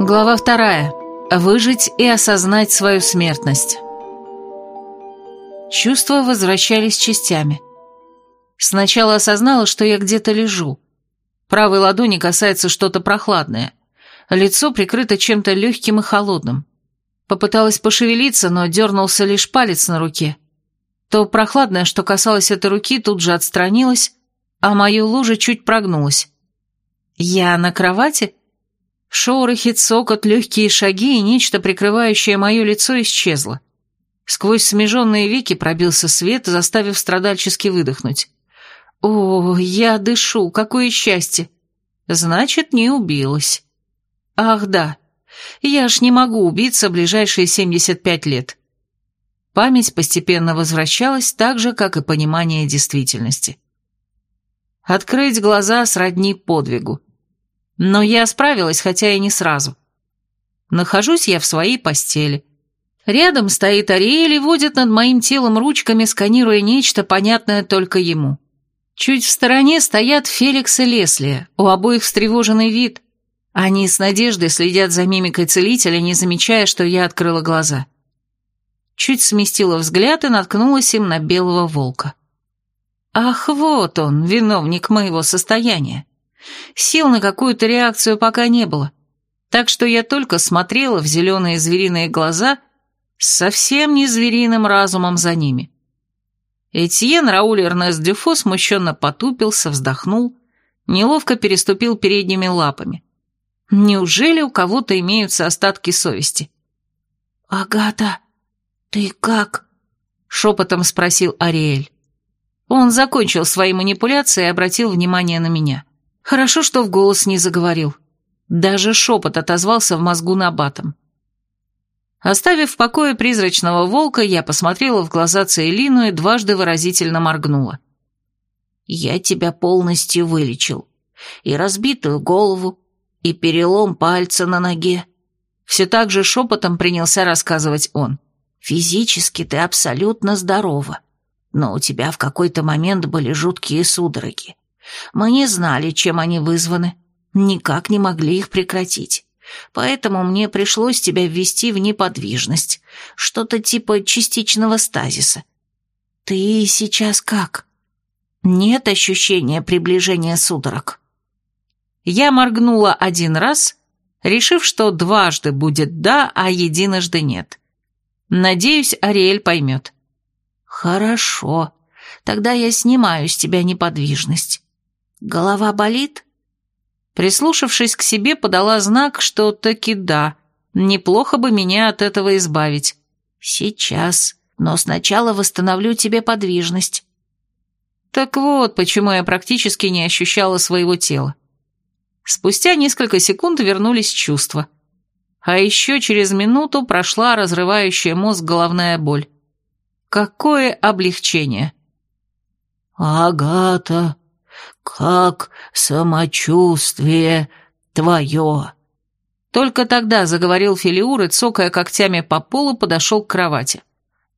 Глава вторая. Выжить и осознать свою смертность. Чувства возвращались частями. Сначала осознала, что я где-то лежу. Правой ладони касается что-то прохладное. Лицо прикрыто чем-то легким и холодным. Попыталась пошевелиться, но дернулся лишь палец на руке. То прохладное, что касалось этой руки, тут же отстранилось, а мою лужа чуть прогнулась. Я на кровати? Шорохи, цокот, легкие шаги и нечто, прикрывающее мое лицо, исчезло. Сквозь смеженные веки пробился свет, заставив страдальчески выдохнуть. «О, я дышу, какое счастье!» «Значит, не убилась». «Ах, да, я ж не могу убиться в ближайшие 75 лет». Память постепенно возвращалась, так же, как и понимание действительности. Открыть глаза сродни подвигу. Но я справилась, хотя и не сразу. Нахожусь я в своей постели. Рядом стоит Ариэль и водит над моим телом ручками, сканируя нечто, понятное только ему. Чуть в стороне стоят Феликс и Лесли, у обоих встревоженный вид. Они с надеждой следят за мимикой целителя, не замечая, что я открыла глаза. Чуть сместила взгляд и наткнулась им на белого волка. Ах, вот он, виновник моего состояния. Сил на какую-то реакцию пока не было, так что я только смотрела в зеленые звериные глаза с совсем не звериным разумом за ними. Этьен Рауль Эрнест Дюфо смущенно потупился, вздохнул, неловко переступил передними лапами. Неужели у кого-то имеются остатки совести? «Агата, ты как?» — шепотом спросил Ариэль. Он закончил свои манипуляции и обратил внимание на меня. Хорошо, что в голос не заговорил. Даже шепот отозвался в мозгу набатом. Оставив в покое призрачного волка, я посмотрела в глаза Цейлину и дважды выразительно моргнула. «Я тебя полностью вылечил. И разбитую голову, и перелом пальца на ноге». Все так же шепотом принялся рассказывать он. «Физически ты абсолютно здорова, но у тебя в какой-то момент были жуткие судороги. Мы не знали, чем они вызваны, никак не могли их прекратить. Поэтому мне пришлось тебя ввести в неподвижность, что-то типа частичного стазиса. Ты сейчас как? Нет ощущения приближения судорог? Я моргнула один раз, решив, что дважды будет «да», а единожды «нет». Надеюсь, Ариэль поймет. Хорошо, тогда я снимаю с тебя неподвижность. Голова болит? Прислушавшись к себе, подала знак, что таки да, неплохо бы меня от этого избавить. Сейчас, но сначала восстановлю тебе подвижность. Так вот, почему я практически не ощущала своего тела. Спустя несколько секунд вернулись чувства. А еще через минуту прошла разрывающая мозг головная боль. Какое облегчение! «Агата, как самочувствие твое?» Только тогда заговорил Филиур и, цокая когтями по полу, подошел к кровати.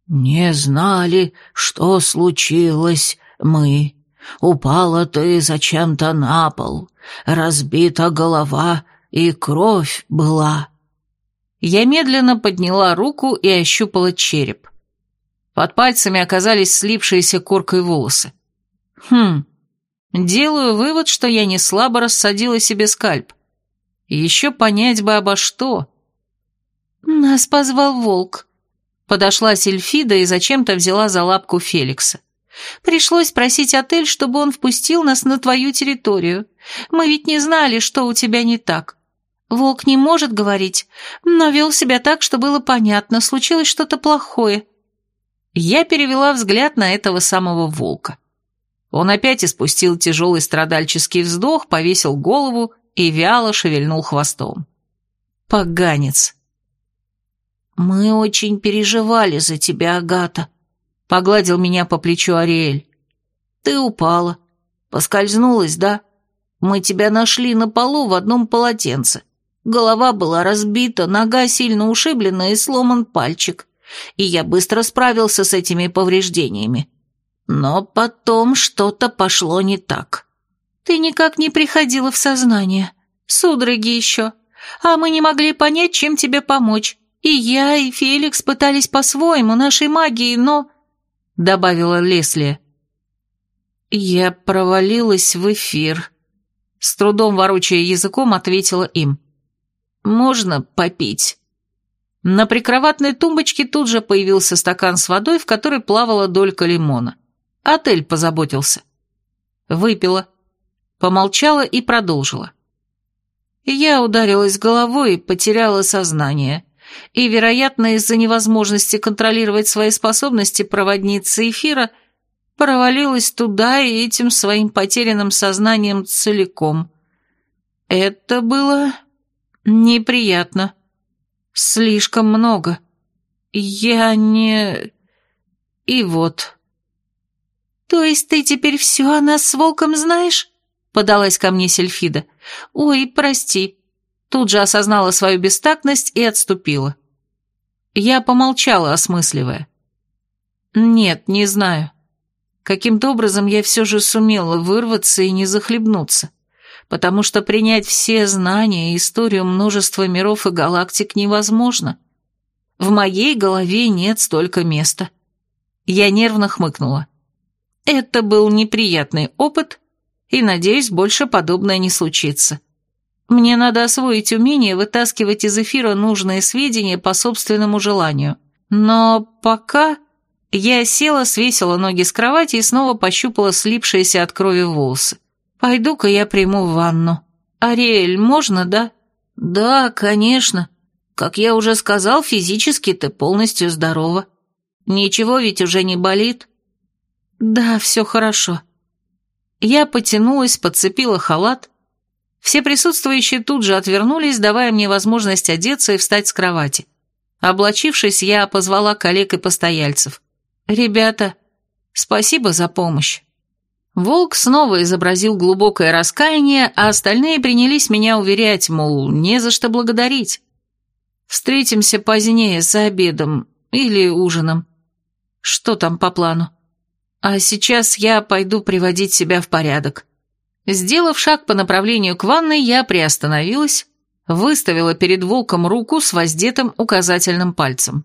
«Не знали, что случилось мы. Упала ты зачем-то на пол, разбита голова и кровь была». Я медленно подняла руку и ощупала череп. Под пальцами оказались слипшиеся коркой волосы. Хм, делаю вывод, что я не слабо рассадила себе скальп. Еще понять бы обо что. Нас позвал волк. Подошла Сильфида и зачем-то взяла за лапку Феликса. Пришлось просить отель, чтобы он впустил нас на твою территорию. Мы ведь не знали, что у тебя не так. Волк не может говорить, но вел себя так, что было понятно, случилось что-то плохое. Я перевела взгляд на этого самого волка. Он опять испустил тяжелый страдальческий вздох, повесил голову и вяло шевельнул хвостом. Поганец. «Мы очень переживали за тебя, Агата», — погладил меня по плечу Ариэль. «Ты упала. Поскользнулась, да? Мы тебя нашли на полу в одном полотенце. Голова была разбита, нога сильно ушиблена и сломан пальчик. И я быстро справился с этими повреждениями. Но потом что-то пошло не так. Ты никак не приходила в сознание. Судороги еще. а мы не могли понять, чем тебе помочь. И я, и Феликс пытались по-своему, нашей магией, но...» — добавила Лесли. «Я провалилась в эфир», — с трудом ворочая языком ответила им. «Можно попить?» На прикроватной тумбочке тут же появился стакан с водой, в которой плавала долька лимона. Отель позаботился. Выпила. Помолчала и продолжила. Я ударилась головой и потеряла сознание. И, вероятно, из-за невозможности контролировать свои способности проводницы эфира, провалилась туда и этим своим потерянным сознанием целиком. Это было неприятно. Слишком много. Я не... И вот... «То есть ты теперь все о нас с волком знаешь?» — подалась ко мне Сельфида. «Ой, прости». Тут же осознала свою бестактность и отступила. Я помолчала, осмысливая. «Нет, не знаю. Каким-то образом я все же сумела вырваться и не захлебнуться, потому что принять все знания и историю множества миров и галактик невозможно. В моей голове нет столько места». Я нервно хмыкнула. Это был неприятный опыт, и, надеюсь, больше подобное не случится. Мне надо освоить умение вытаскивать из эфира нужные сведения по собственному желанию. Но пока я села, свесила ноги с кровати и снова пощупала слипшиеся от крови волосы. Пойду-ка я приму ванну. Ариэль, можно, да? Да, конечно. Как я уже сказал, физически ты полностью здорова. Ничего ведь уже не болит. «Да, все хорошо». Я потянулась, подцепила халат. Все присутствующие тут же отвернулись, давая мне возможность одеться и встать с кровати. Облачившись, я позвала коллег и постояльцев. «Ребята, спасибо за помощь». Волк снова изобразил глубокое раскаяние, а остальные принялись меня уверять, мол, не за что благодарить. Встретимся позднее за обедом или ужином. Что там по плану? А сейчас я пойду приводить себя в порядок. Сделав шаг по направлению к ванной, я приостановилась, выставила перед волком руку с воздетым указательным пальцем.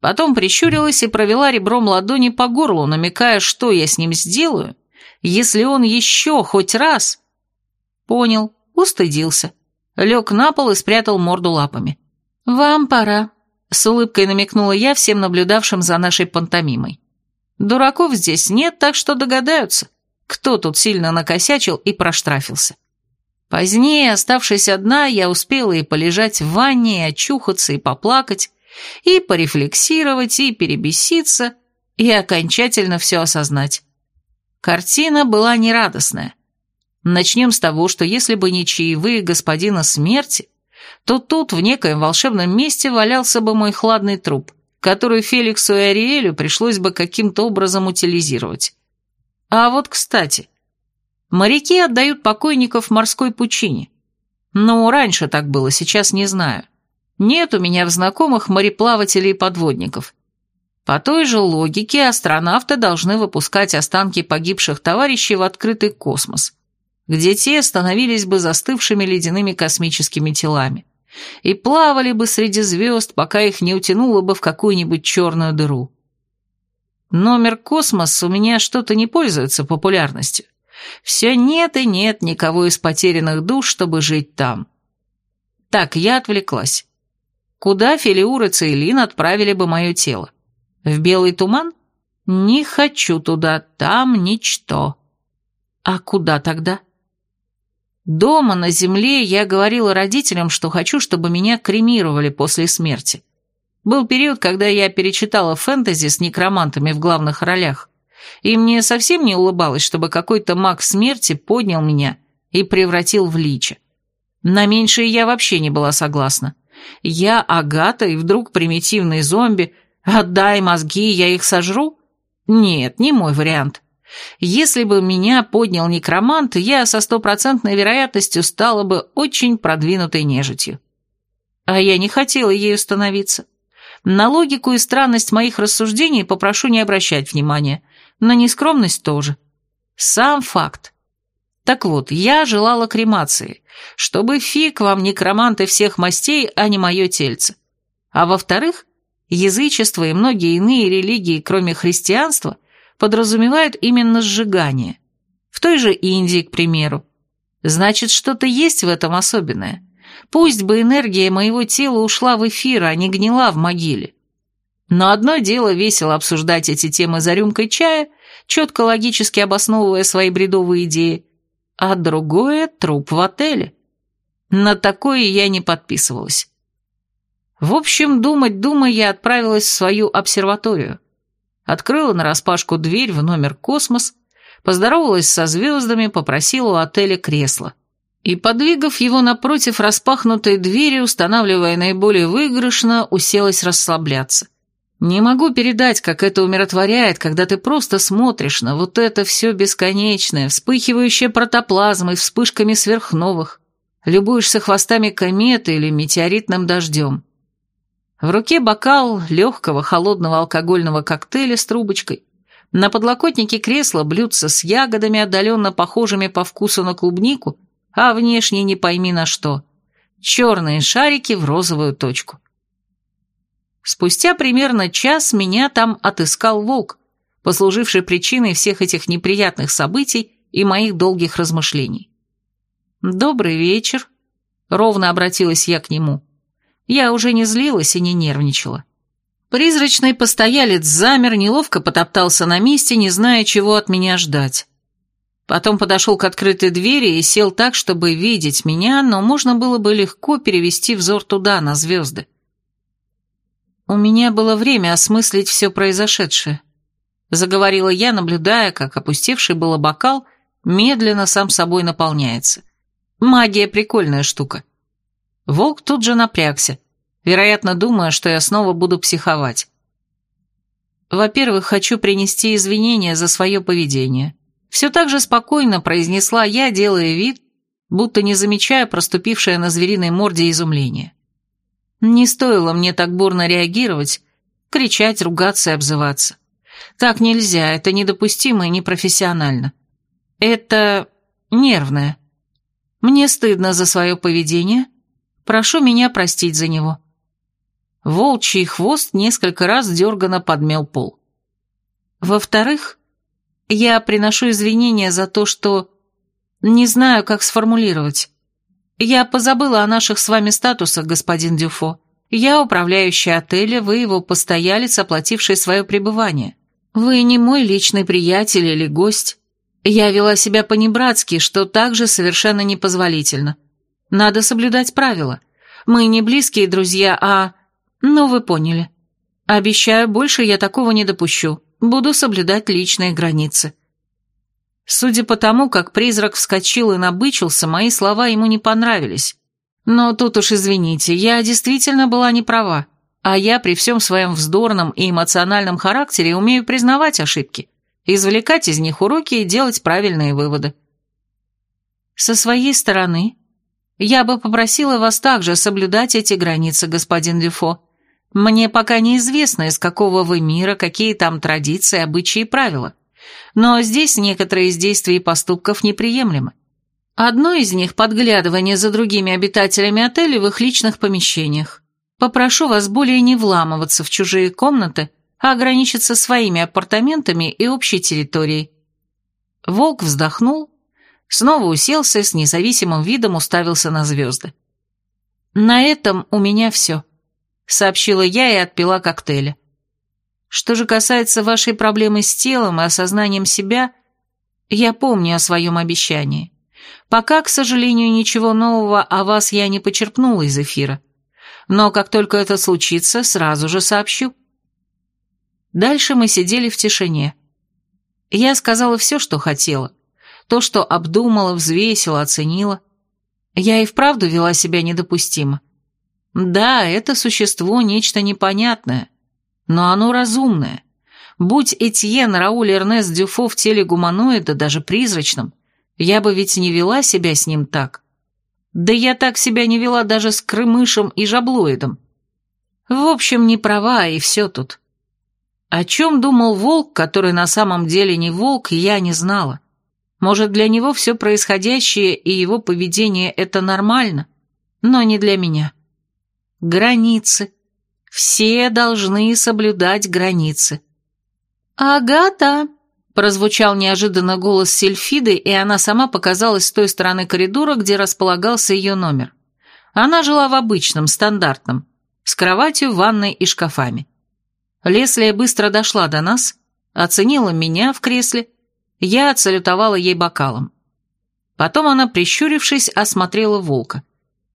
Потом прищурилась и провела ребром ладони по горлу, намекая, что я с ним сделаю, если он еще хоть раз... Понял, устыдился. Лег на пол и спрятал морду лапами. «Вам пора», — с улыбкой намекнула я всем наблюдавшим за нашей пантомимой. Дураков здесь нет, так что догадаются, кто тут сильно накосячил и проштрафился. Позднее, оставшись одна, я успела и полежать в ванне, и очухаться, и поплакать, и порефлексировать, и перебеситься, и окончательно все осознать. Картина была нерадостная. Начнем с того, что если бы не чаевые господина смерти, то тут, в некоем волшебном месте, валялся бы мой хладный труп которую Феликсу и Ариэлю пришлось бы каким-то образом утилизировать. А вот, кстати, моряки отдают покойников морской пучине. Ну, раньше так было, сейчас не знаю. Нет у меня в знакомых мореплавателей и подводников. По той же логике астронавты должны выпускать останки погибших товарищей в открытый космос, где те становились бы застывшими ледяными космическими телами и плавали бы среди звезд, пока их не утянуло бы в какую-нибудь черную дыру. Номер «Космос» у меня что-то не пользуется популярностью. Все нет и нет никого из потерянных душ, чтобы жить там. Так, я отвлеклась. Куда Филиур и Цейлин отправили бы мое тело? В белый туман? Не хочу туда, там ничто. А куда тогда? Дома, на земле, я говорила родителям, что хочу, чтобы меня кремировали после смерти. Был период, когда я перечитала фэнтези с некромантами в главных ролях, и мне совсем не улыбалось, чтобы какой-то маг смерти поднял меня и превратил в лича. На меньшее я вообще не была согласна. Я Агата и вдруг примитивный зомби, отдай мозги, я их сожру? Нет, не мой вариант. Если бы меня поднял некромант, я со стопроцентной вероятностью стала бы очень продвинутой нежитью. А я не хотела ею становиться. На логику и странность моих рассуждений попрошу не обращать внимания, на нескромность тоже. Сам факт. Так вот, я желала кремации, чтобы фиг вам некроманты всех мастей, а не мое тельце. А во-вторых, язычество и многие иные религии, кроме христианства, подразумевают именно сжигание. В той же Индии, к примеру. Значит, что-то есть в этом особенное. Пусть бы энергия моего тела ушла в эфир, а не гнила в могиле. Но одно дело весело обсуждать эти темы за рюмкой чая, четко логически обосновывая свои бредовые идеи, а другое — труп в отеле. На такое я не подписывалась. В общем, думать-думая, я отправилась в свою обсерваторию. Открыла нараспашку дверь в номер «Космос», поздоровалась со звездами, попросила у отеля кресло. И, подвигав его напротив распахнутой двери, устанавливая наиболее выигрышно, уселась расслабляться. Не могу передать, как это умиротворяет, когда ты просто смотришь на вот это все бесконечное, вспыхивающее протоплазмой, вспышками сверхновых, любуешься хвостами кометы или метеоритным дождем. В руке бокал легкого холодного алкогольного коктейля с трубочкой, на подлокотнике кресла блюдца с ягодами, отдаленно похожими по вкусу на клубнику, а внешне не пойми на что. Черные шарики в розовую точку. Спустя примерно час меня там отыскал волк, послуживший причиной всех этих неприятных событий и моих долгих размышлений. «Добрый вечер», — ровно обратилась я к нему. Я уже не злилась и не нервничала. Призрачный постоялец замер, неловко потоптался на месте, не зная, чего от меня ждать. Потом подошел к открытой двери и сел так, чтобы видеть меня, но можно было бы легко перевести взор туда, на звезды. У меня было время осмыслить все произошедшее. Заговорила я, наблюдая, как опустевший было бокал медленно сам собой наполняется. Магия прикольная штука. Волк тут же напрягся вероятно, думая, что я снова буду психовать. Во-первых, хочу принести извинения за свое поведение. Все так же спокойно произнесла я, делая вид, будто не замечая проступившее на звериной морде изумление. Не стоило мне так бурно реагировать, кричать, ругаться и обзываться. Так нельзя, это недопустимо и непрофессионально. Это нервное. Мне стыдно за свое поведение, прошу меня простить за него. Волчий хвост несколько раз дерганно подмел пол. Во-вторых, я приношу извинения за то, что... Не знаю, как сформулировать. Я позабыла о наших с вами статусах, господин Дюфо. Я управляющий отеля, вы его постоялец, оплативший свое пребывание. Вы не мой личный приятель или гость. Я вела себя по-небратски, что также совершенно непозволительно. Надо соблюдать правила. Мы не близкие друзья, а... «Ну, вы поняли. Обещаю, больше я такого не допущу. Буду соблюдать личные границы». Судя по тому, как призрак вскочил и набычился, мои слова ему не понравились. Но тут уж извините, я действительно была не права, а я при всем своем вздорном и эмоциональном характере умею признавать ошибки, извлекать из них уроки и делать правильные выводы. Со своей стороны, я бы попросила вас также соблюдать эти границы, господин Дюфо. Мне пока неизвестно, из какого вы мира, какие там традиции, обычаи и правила. Но здесь некоторые из действий и поступков неприемлемы. Одно из них – подглядывание за другими обитателями отеля в их личных помещениях. Попрошу вас более не вламываться в чужие комнаты, а ограничиться своими апартаментами и общей территорией. Волк вздохнул, снова уселся, с независимым видом уставился на звезды. На этом у меня все сообщила я и отпила коктейля. Что же касается вашей проблемы с телом и осознанием себя, я помню о своем обещании. Пока, к сожалению, ничего нового о вас я не почерпнула из эфира. Но как только это случится, сразу же сообщу. Дальше мы сидели в тишине. Я сказала все, что хотела. То, что обдумала, взвесила, оценила. Я и вправду вела себя недопустимо. Да, это существо нечто непонятное, но оно разумное. Будь Этьен Рауль Эрнест Дюфо в теле гуманоида, даже призрачным, я бы ведь не вела себя с ним так. Да я так себя не вела даже с крымышем и жаблоидом. В общем, не права, и все тут. О чем думал волк, который на самом деле не волк, я не знала. Может, для него все происходящее и его поведение – это нормально, но не для меня. Границы. Все должны соблюдать границы. «Агата!» – прозвучал неожиданно голос Сильфиды, и она сама показалась с той стороны коридора, где располагался ее номер. Она жила в обычном, стандартном, с кроватью, ванной и шкафами. Леслия быстро дошла до нас, оценила меня в кресле, я отсалютовала ей бокалом. Потом она, прищурившись, осмотрела волка,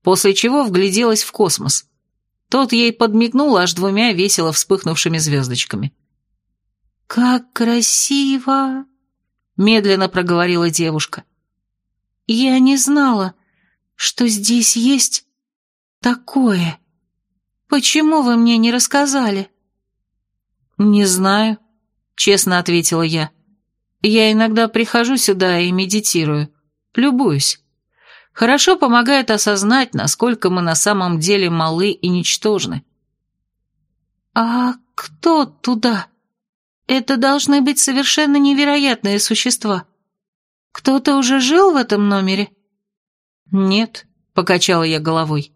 после чего вгляделась в космос. Тот ей подмигнул аж двумя весело вспыхнувшими звездочками. «Как красиво!» — медленно проговорила девушка. «Я не знала, что здесь есть такое. Почему вы мне не рассказали?» «Не знаю», — честно ответила я. «Я иногда прихожу сюда и медитирую, любуюсь. Хорошо помогает осознать, насколько мы на самом деле малы и ничтожны». «А кто туда? Это должны быть совершенно невероятные существа. Кто-то уже жил в этом номере?» «Нет», — покачала я головой.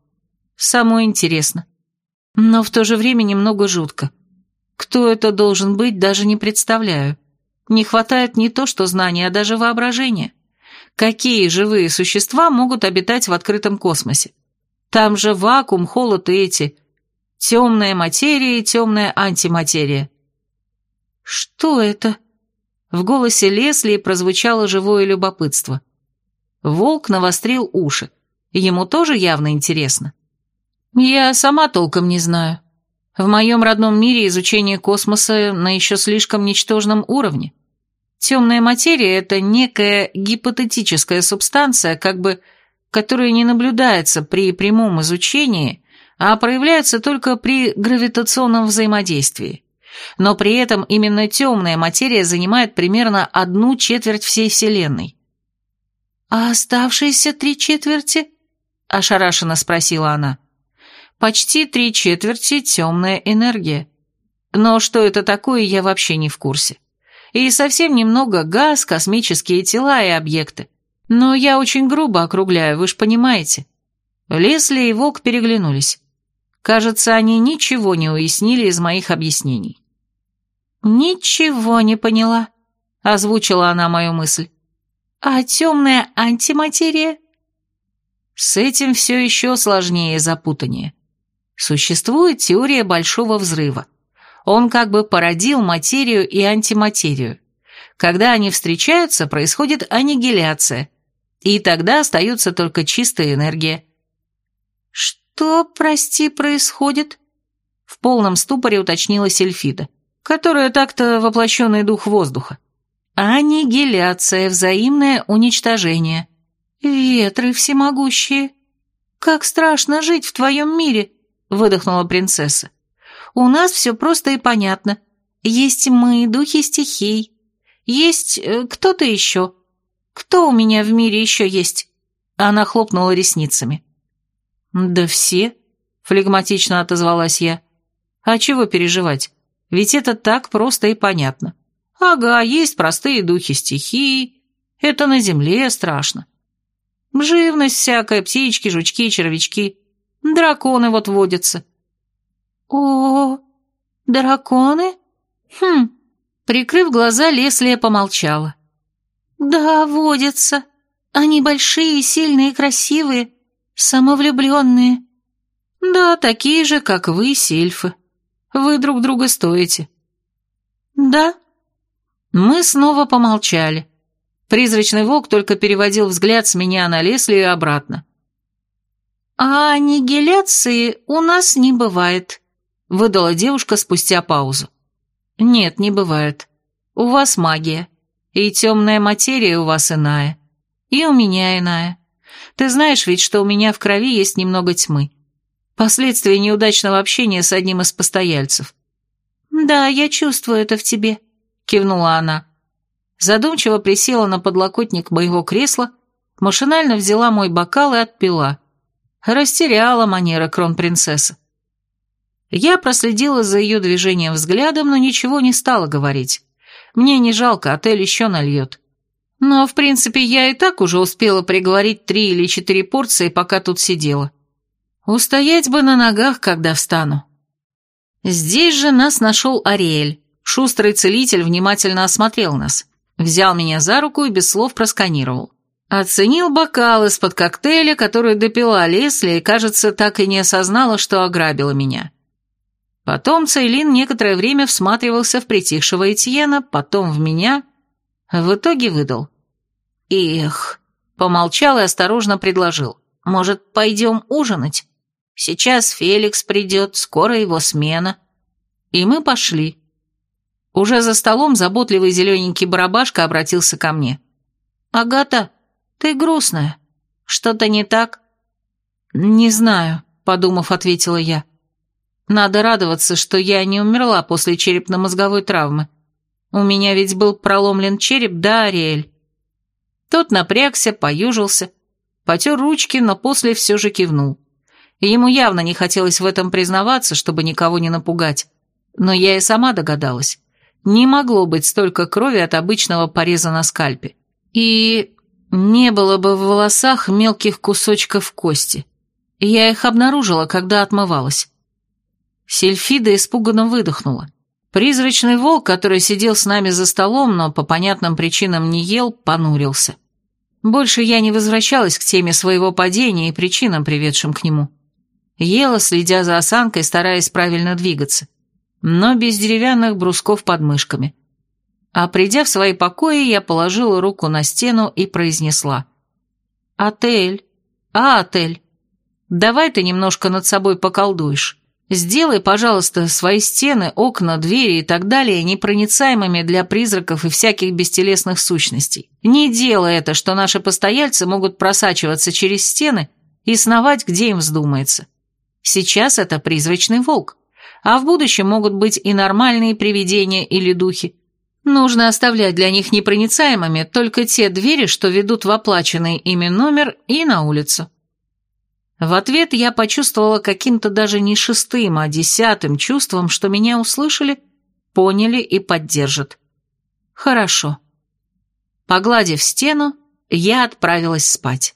«Самое интересно. Но в то же время немного жутко. Кто это должен быть, даже не представляю. Не хватает не то что знаний, а даже воображения. Какие живые существа могут обитать в открытом космосе? Там же вакуум, холод и эти... Темная материя и темная антиматерия. Что это? В голосе Лесли прозвучало живое любопытство. Волк навострил уши. Ему тоже явно интересно. Я сама толком не знаю. В моем родном мире изучение космоса на еще слишком ничтожном уровне. Темная материя – это некая гипотетическая субстанция, как бы, которая не наблюдается при прямом изучении, а проявляется только при гравитационном взаимодействии. Но при этом именно темная материя занимает примерно одну четверть всей Вселенной. «А оставшиеся три четверти?» – ошарашенно спросила она. Почти три четверти темная энергия. Но что это такое, я вообще не в курсе. И совсем немного газ, космические тела и объекты. Но я очень грубо округляю, вы ж понимаете. Лесли и Волк переглянулись. Кажется, они ничего не уяснили из моих объяснений. «Ничего не поняла», — озвучила она мою мысль. «А темная антиматерия?» С этим все еще сложнее и запутаннее. Существует теория Большого Взрыва. Он как бы породил материю и антиматерию. Когда они встречаются, происходит аннигиляция, и тогда остается только чистая энергия. «Что, прости, происходит?» В полном ступоре уточнила Сельфида, которая так-то воплощенный дух воздуха. «Аннигиляция, взаимное уничтожение. Ветры всемогущие. Как страшно жить в твоем мире!» выдохнула принцесса. «У нас все просто и понятно. Есть мы, духи стихий. Есть э, кто-то еще. Кто у меня в мире еще есть?» Она хлопнула ресницами. «Да все», — флегматично отозвалась я. «А чего переживать? Ведь это так просто и понятно. Ага, есть простые духи стихии. Это на земле страшно. Живность всякая, птички, жучки, червячки. Драконы вот водятся». «О, драконы? Хм». Прикрыв глаза, Леслия помолчала. «Да, водятся. Они большие, сильные, красивые, самовлюбленные. Да, такие же, как вы, сильфы. Вы друг друга стоите». «Да?» Мы снова помолчали. Призрачный волк только переводил взгляд с меня на Лесли и обратно. «А аннигиляции у нас не бывает», — выдала девушка спустя паузу. «Нет, не бывает. У вас магия. И темная материя у вас иная. И у меня иная. Ты знаешь ведь, что у меня в крови есть немного тьмы. Последствия неудачного общения с одним из постояльцев». «Да, я чувствую это в тебе», — кивнула она. Задумчиво присела на подлокотник моего кресла, машинально взяла мой бокал и отпила. Растеряла манера кронпринцесса. Я проследила за ее движением взглядом, но ничего не стала говорить. Мне не жалко, отель еще нальет. Но, в принципе, я и так уже успела приговорить три или четыре порции, пока тут сидела. Устоять бы на ногах, когда встану. Здесь же нас нашел Ариэль. Шустрый целитель внимательно осмотрел нас. Взял меня за руку и без слов просканировал. Оценил бокал из-под коктейля, который допила Лесли, и, кажется, так и не осознала, что ограбила меня. Потом Цейлин некоторое время всматривался в притихшего Этьена, потом в меня. В итоге выдал. «Эх», помолчал и осторожно предложил. «Может, пойдем ужинать? Сейчас Феликс придет, скоро его смена». И мы пошли. Уже за столом заботливый зелененький барабашка обратился ко мне. «Агата, ты грустная. Что-то не так?» «Не знаю», — подумав, ответила я. «Надо радоваться, что я не умерла после черепно-мозговой травмы. У меня ведь был проломлен череп, да, Ариэль?» Тот напрягся, поюжился, потер ручки, но после все же кивнул. Ему явно не хотелось в этом признаваться, чтобы никого не напугать. Но я и сама догадалась. Не могло быть столько крови от обычного пореза на скальпе. И не было бы в волосах мелких кусочков кости. Я их обнаружила, когда отмывалась. Сельфида испуганно выдохнула. Призрачный волк, который сидел с нами за столом, но по понятным причинам не ел, понурился. Больше я не возвращалась к теме своего падения и причинам, приведшим к нему. Ела, следя за осанкой, стараясь правильно двигаться но без деревянных брусков под мышками. А придя в свои покои, я положила руку на стену и произнесла. «Отель, а, отель, давай ты немножко над собой поколдуешь. Сделай, пожалуйста, свои стены, окна, двери и так далее непроницаемыми для призраков и всяких бестелесных сущностей. Не делай это, что наши постояльцы могут просачиваться через стены и сновать, где им вздумается. Сейчас это призрачный волк а в будущем могут быть и нормальные привидения или духи. Нужно оставлять для них непроницаемыми только те двери, что ведут в оплаченный ими номер и на улицу. В ответ я почувствовала каким-то даже не шестым, а десятым чувством, что меня услышали, поняли и поддержат. Хорошо. Погладив стену, я отправилась спать.